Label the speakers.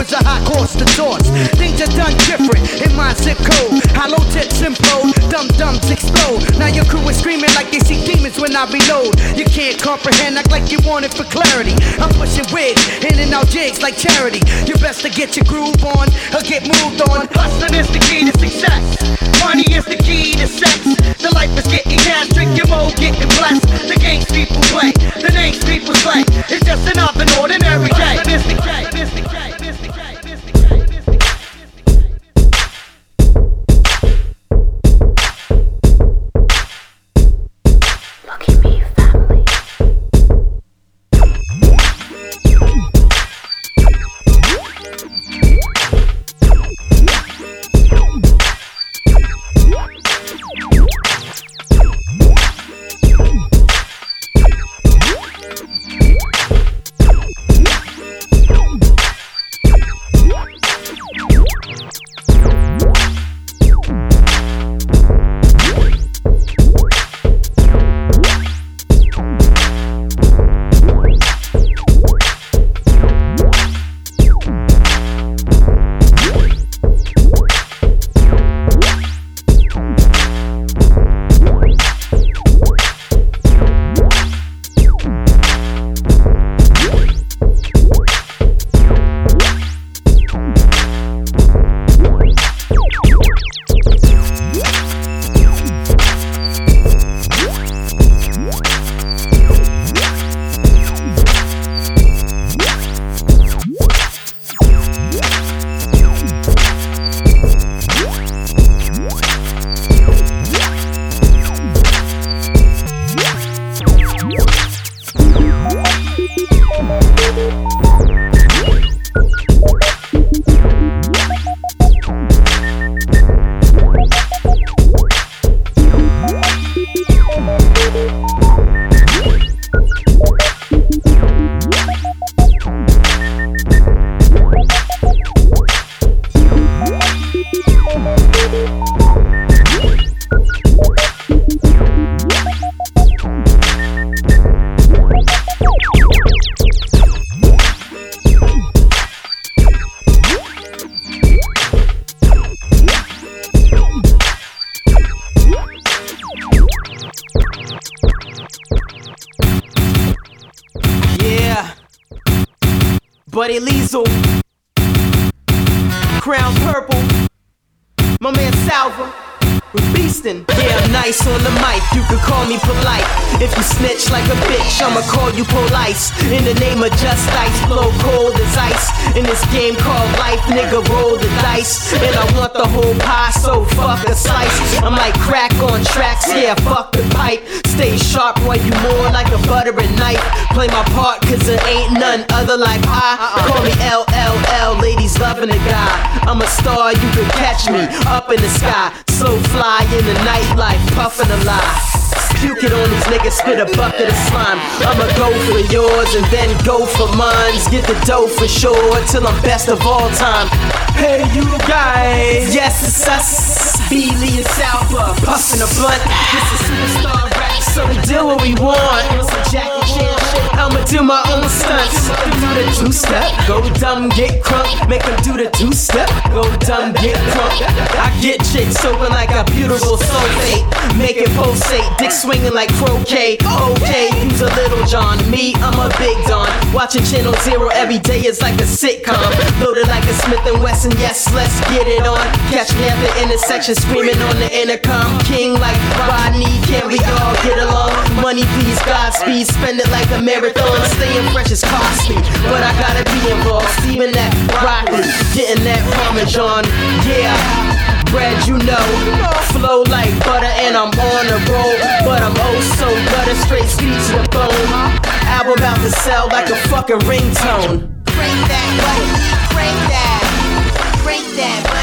Speaker 1: was a hot course to toss? Things are done different in my zip code. Hollow tips implode, dum dums explode. Now your crew is screaming like they see demons when I reload. You can't comprehend, act like you want it for clarity. I'm pushing wigs, in and out jigs like charity. You best to get your groove on or get moved on.
Speaker 2: Hustling is the key
Speaker 3: Yeah, I'm nice on the mic, you can call me polite. If you snitch like a bitch, I'ma call you police. In the name of just ice, blow cold as ice. In this game called life, nigga, roll the dice. And I want the whole pie, so fuck a slice. I'm like crack on tracks, yeah, fuck the pipe. Stay sharp while you more like a buttering knife. Play my part, cause there ain't none other like I. Call me LLL, ladies loving a guy. I'm a star, you can catch me up in the sky. So fly in the spit a bucket of slime. I'ma go for yours and then go for mine. Get the dough for sure till I'm best of all time. Hey, you guys, yes, it's us. Beely and Salva, puffin' a blunt. This is superstar rap, so we do what we want. I'ma do my own stunts. Do the two step, go dumb, get crunk. Make them do the two step, go dumb, get crunk. I get chicks soaking like a beautiful sulfate. Make it pulsate, dick swinging like croquet. Okay, use a little John. Me, I'm a big Don. Watching Channel Zero every day is like a sitcom. Loaded like a Smith and Wesson, yes, let's get it on. Catch me at the intersection screaming on the intercom. King like Rodney, can we all get along? Money, please, Godspeed. Spend it like a marathon. Staying fresh is costly, but I gotta be involved. Steaming that broccoli, getting that parmesan. Yeah bread, you know. Flow like butter and I'm on a roll. But I'm oh so butter, straight sweet to the bone. Album about to sell like a fucking ringtone. Crank that, buddy. Crank that. Crank that, buddy.